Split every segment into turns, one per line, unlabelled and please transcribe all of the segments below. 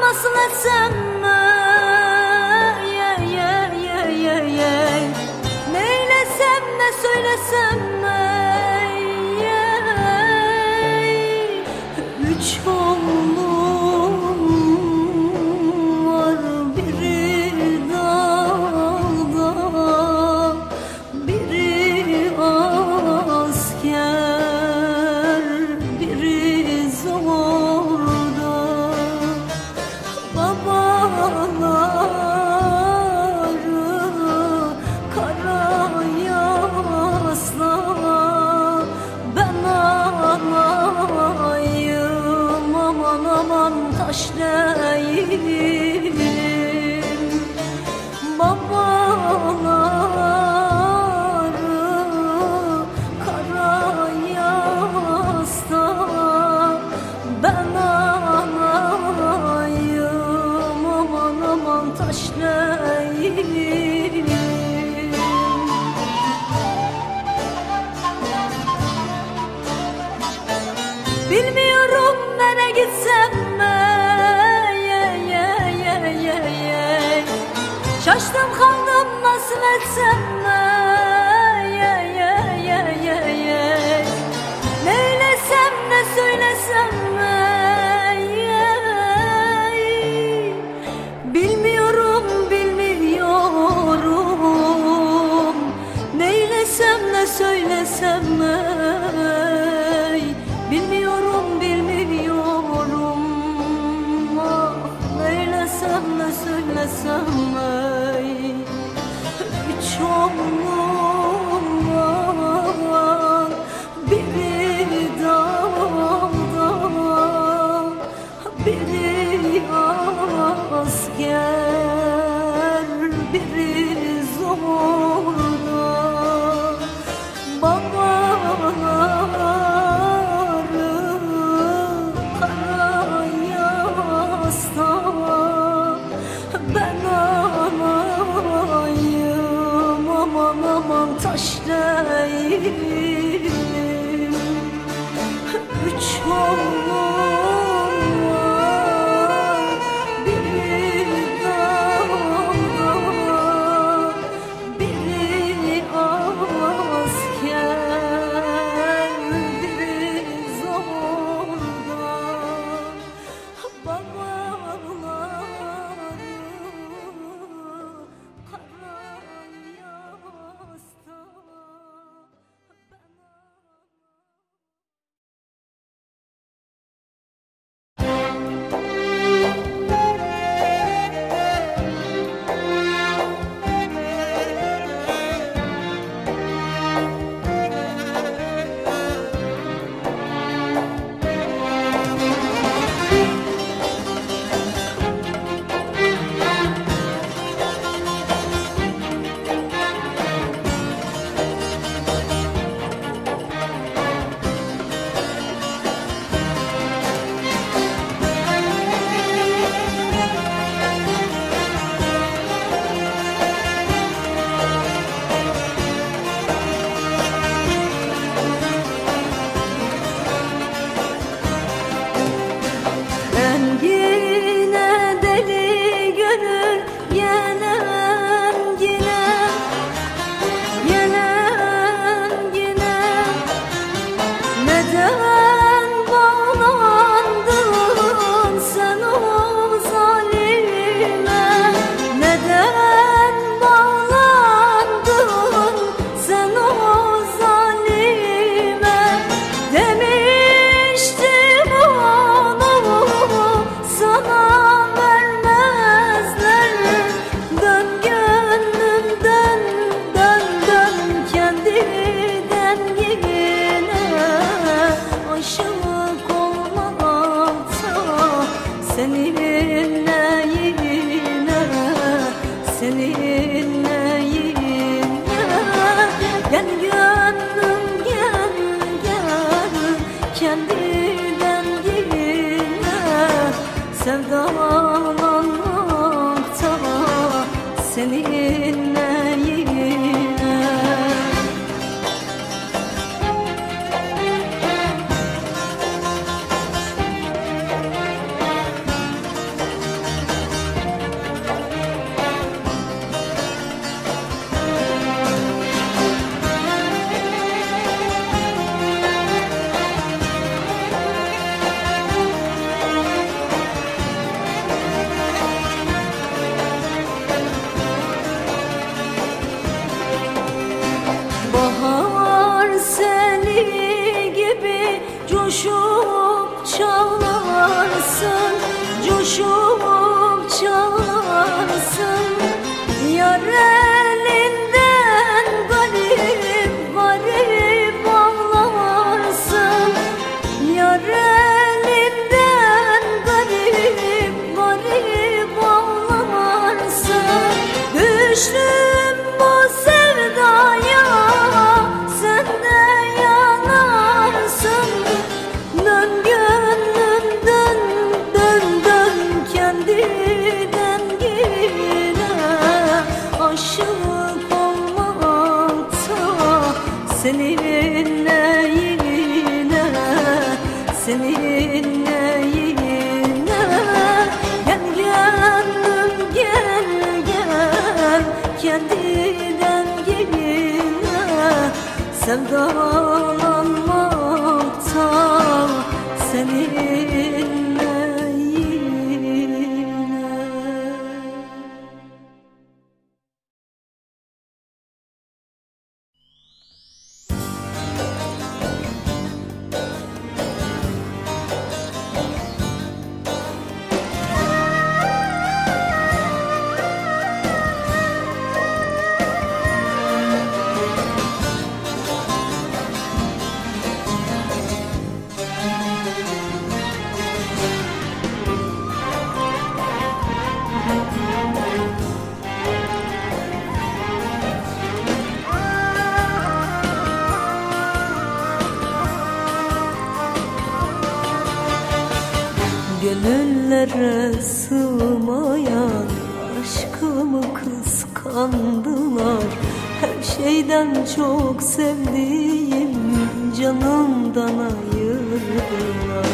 Nasıl etsem ye nasıl etsem تنذرا çok sevdiğim canımdan ayırdılar.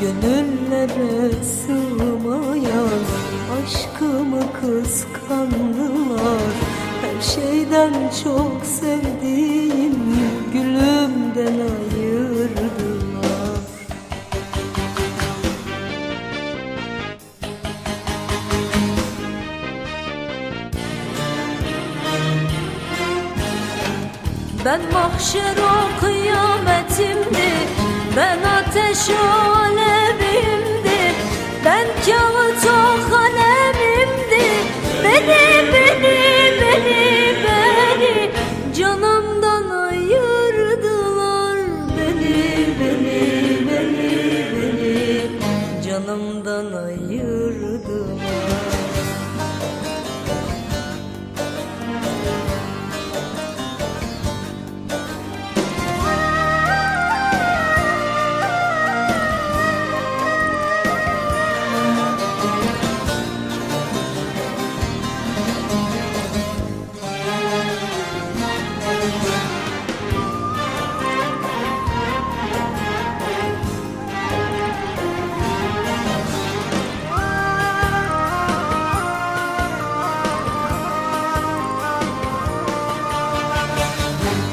Gönüllere sığmayan aşkımı kıskandılar. Her şeyden çok sevdiğim gülümden ayırdılar Ben mahşer o kıyametimdi. Ben ateş o alevimdi Ben kağıt o kalemimdi. Beni, beni, beni, beni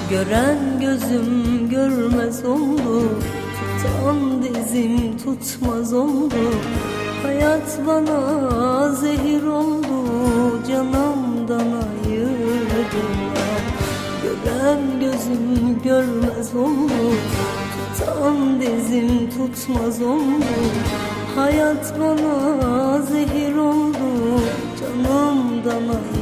Gören gözüm görmez oldu. Tutan dizim tutmaz oldu. Hayat bana zehir oldu. Canımdan ayırdılar Gören gözüm görmez oldu. Tutan dizim tutmaz oldu. Hayat bana zehir oldu. Canımdan ayırdılar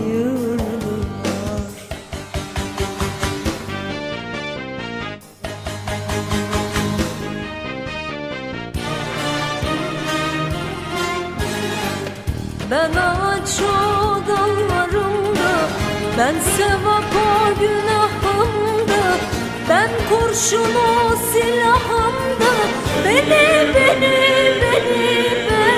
Ben ağaç o dallarımda Ben sevap o günahımda Ben kurşun o silahımda. Beni, beni, beni, beni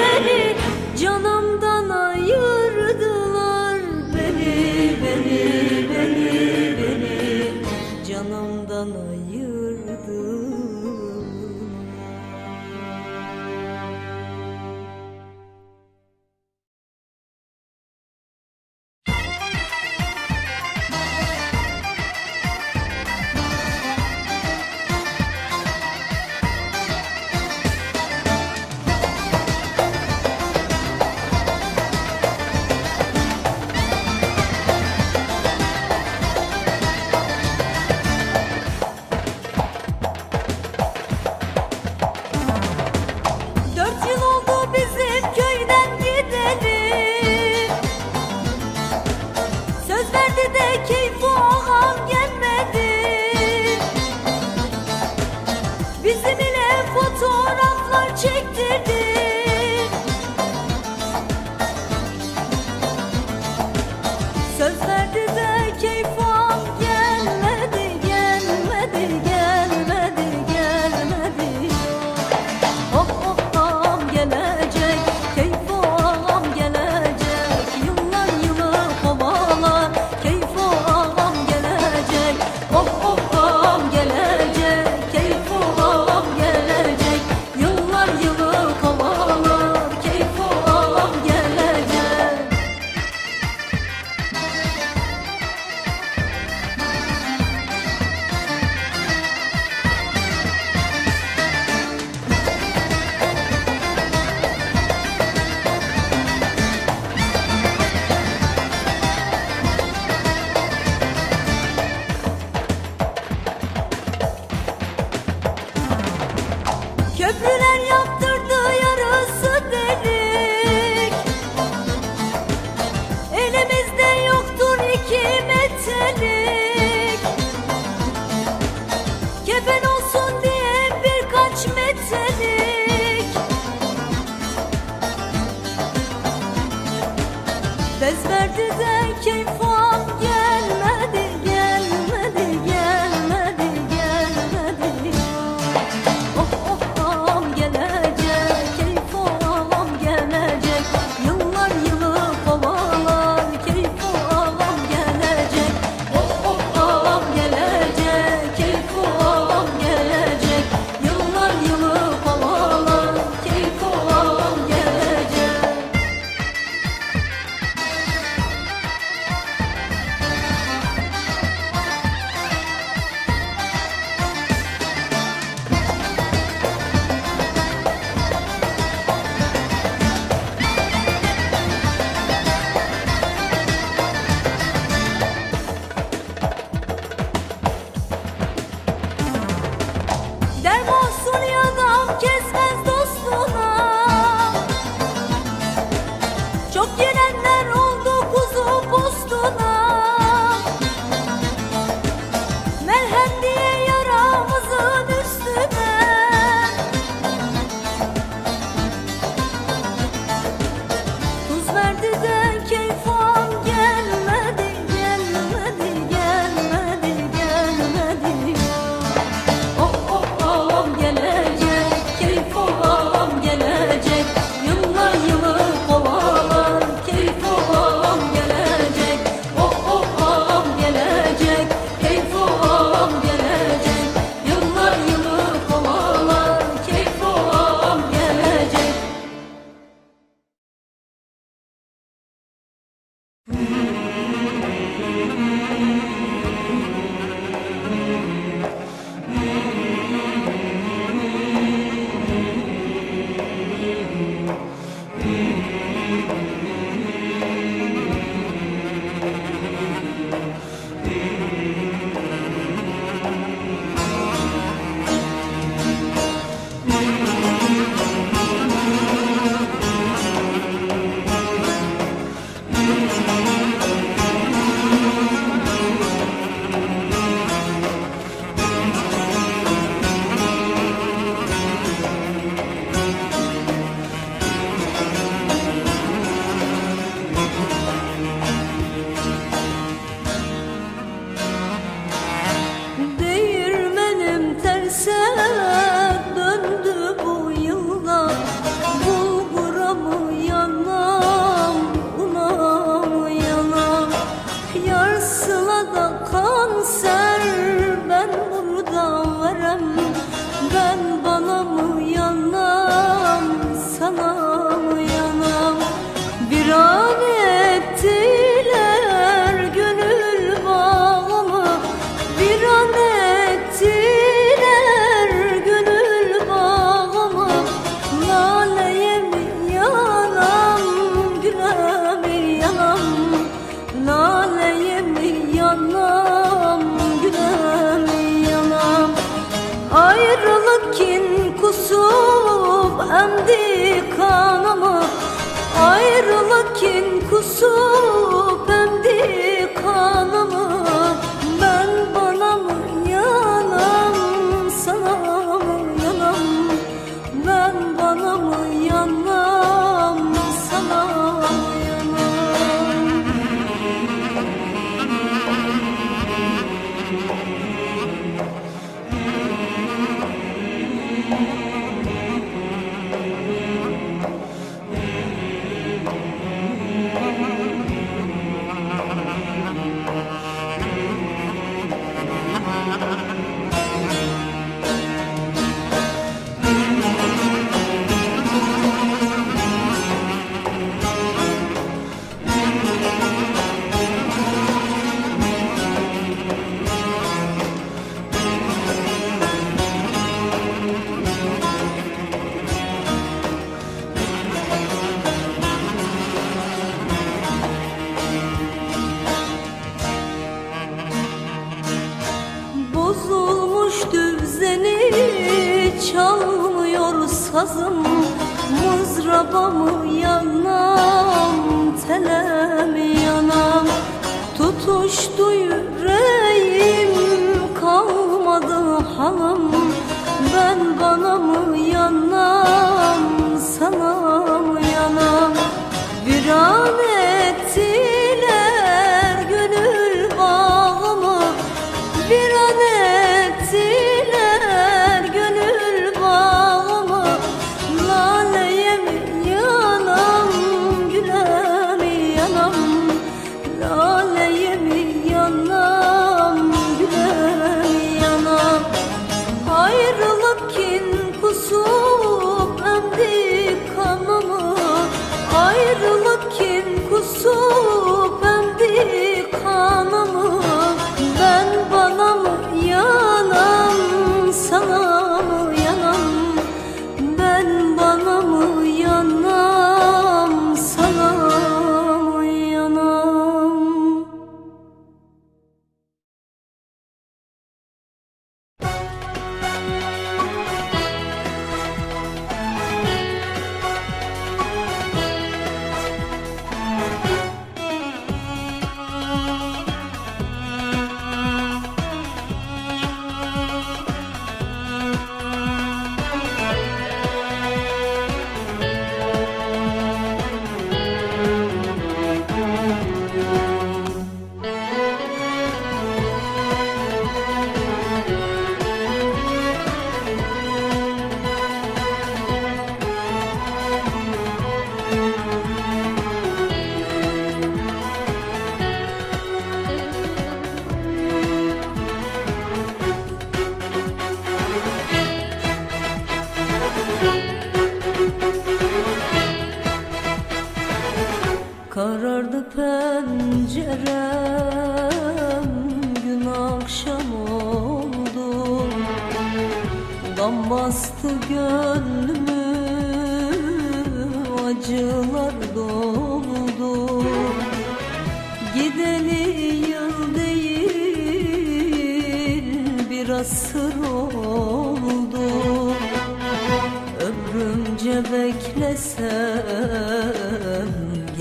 beklesem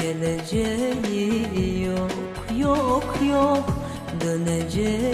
geleceği yok yok yok döneceği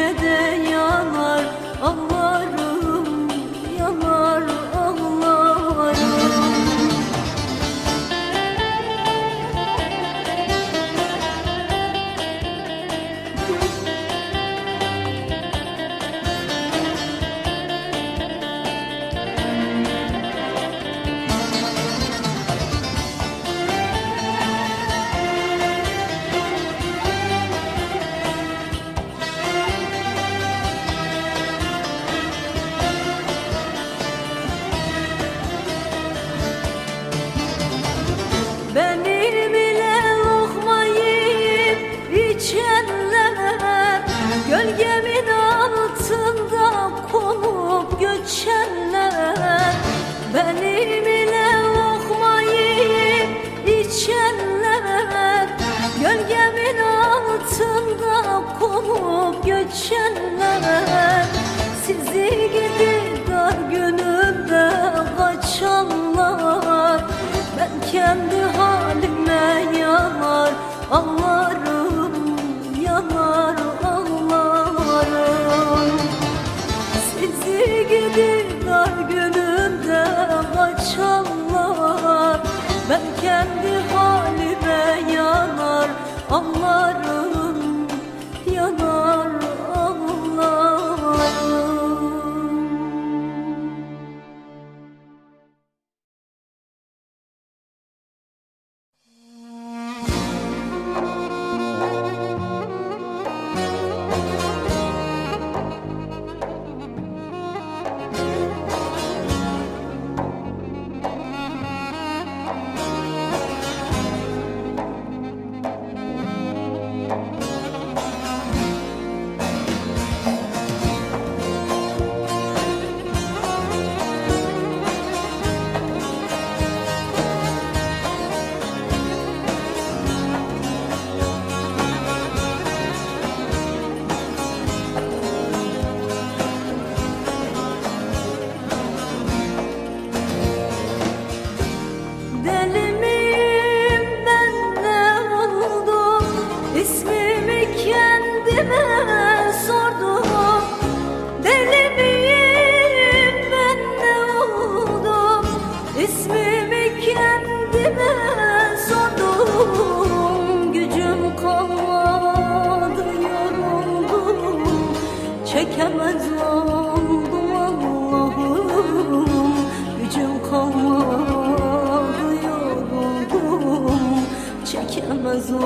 köşede yanar. Ağlarım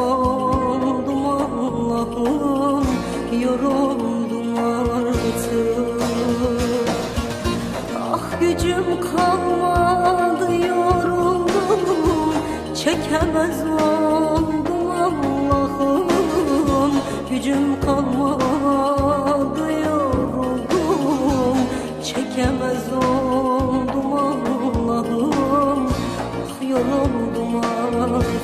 Oldum Allah'ım Yoruldum artık. Ah gücüm kalmadı yoruldum. Çekemez oldum Allah'ım. Gücüm kalmadı yoruldum. Çekemez oldum Allah'ım. Ah yoruldum artık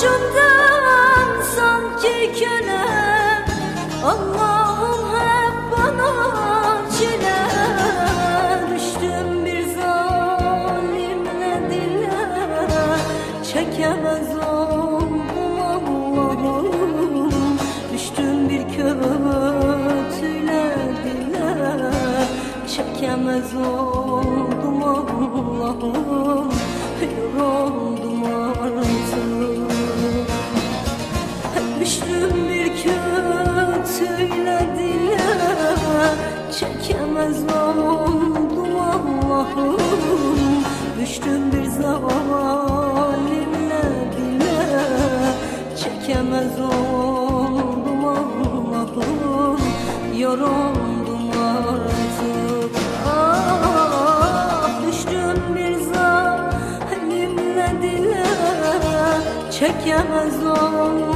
Doğuşumdan sanki köle Allah'ım hep bana çile. Düştüm bir zalimle dile Çekemez oldum Allah'ım. Düştüm bir kötüyle dile Çekemez oldum Allah'ım Düştüm bir zalimle dile Çekemez oldum Yoruldum artık. Ah düştüm bir zalimle dile Çekemez oldum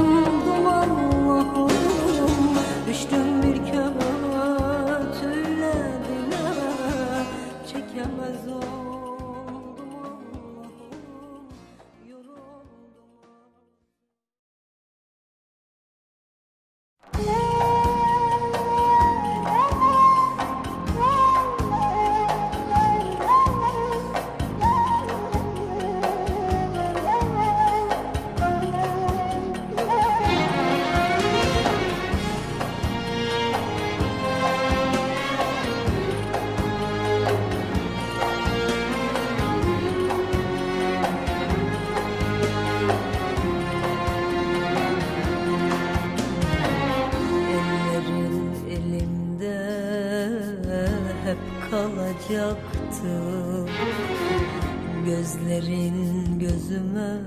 Gözlerin gözüme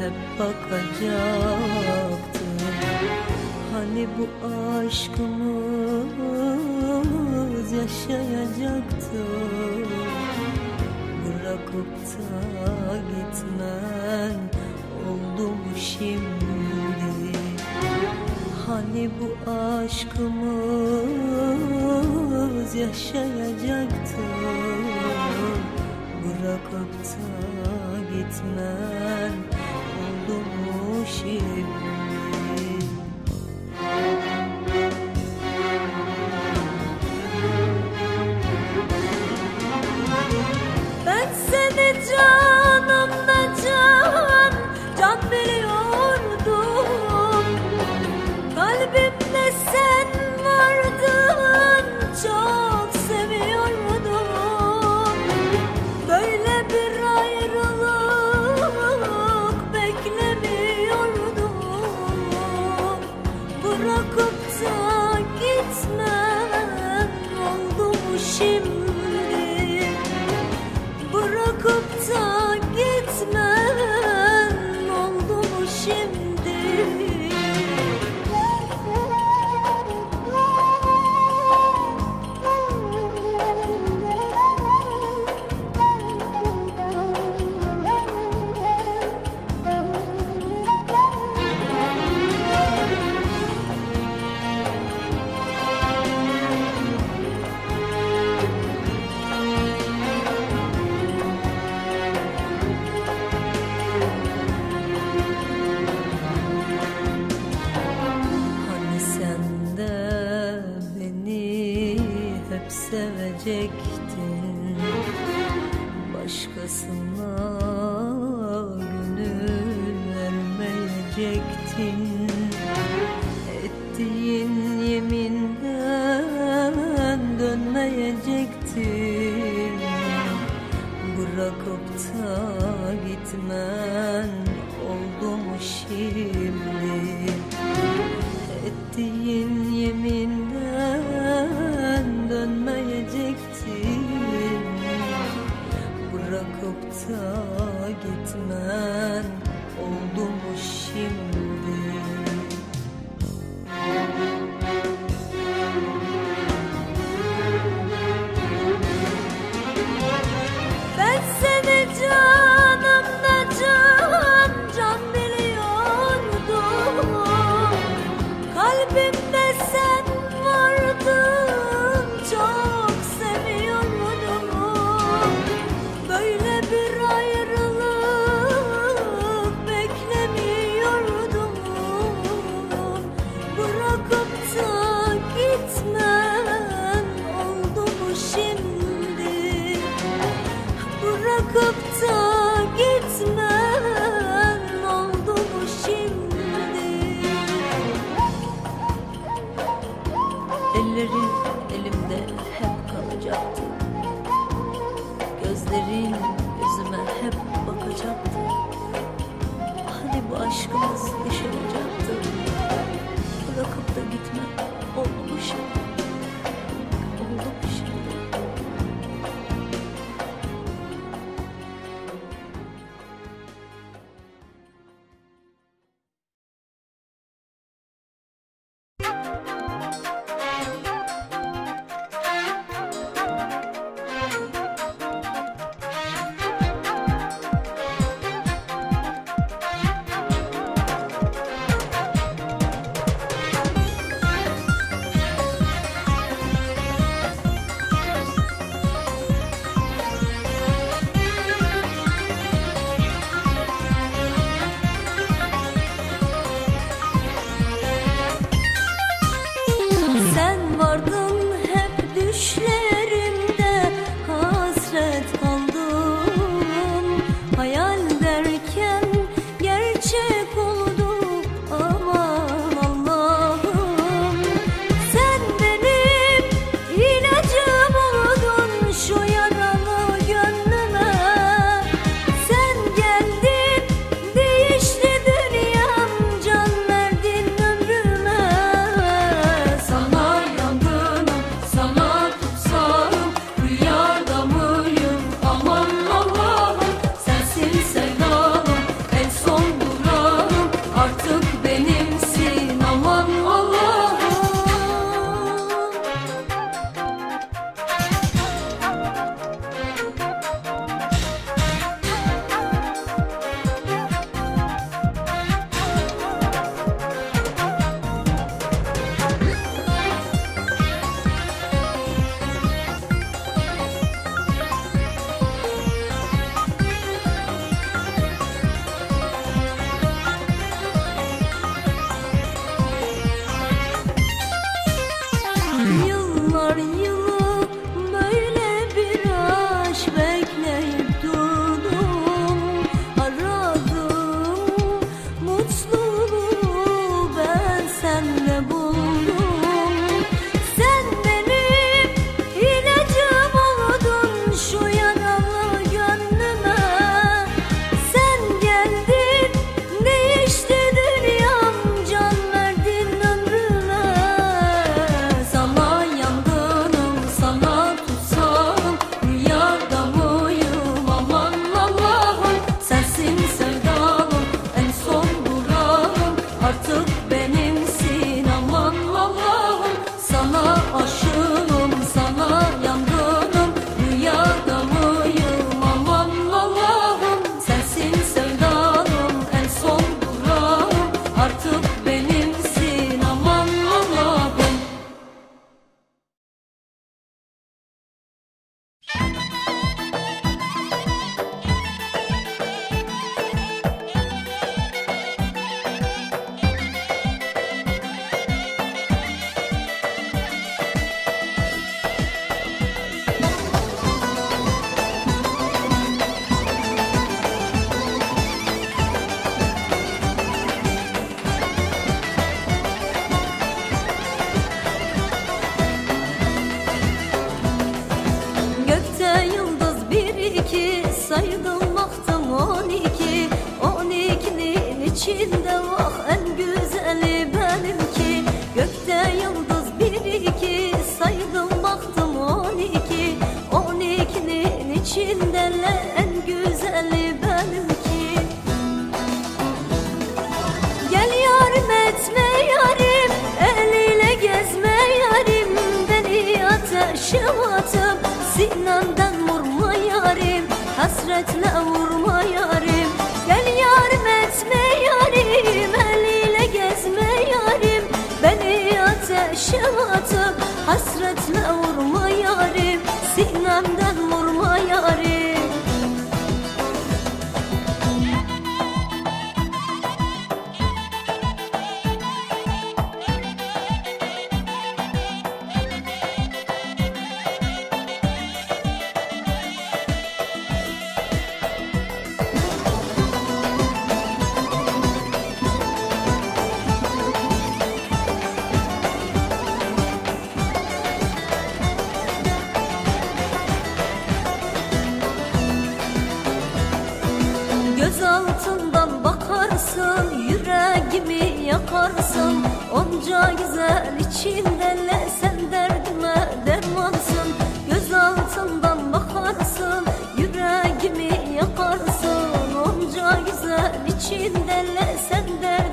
hep bakacaktı. Hani bu aşkımız yaşayacaktı? Bırakıp da gitmen oldu mu şimdi? Hani bu aşkımız yaşayacaktı Bırakıp da gitmen oldu mu şimdi رجل أول sen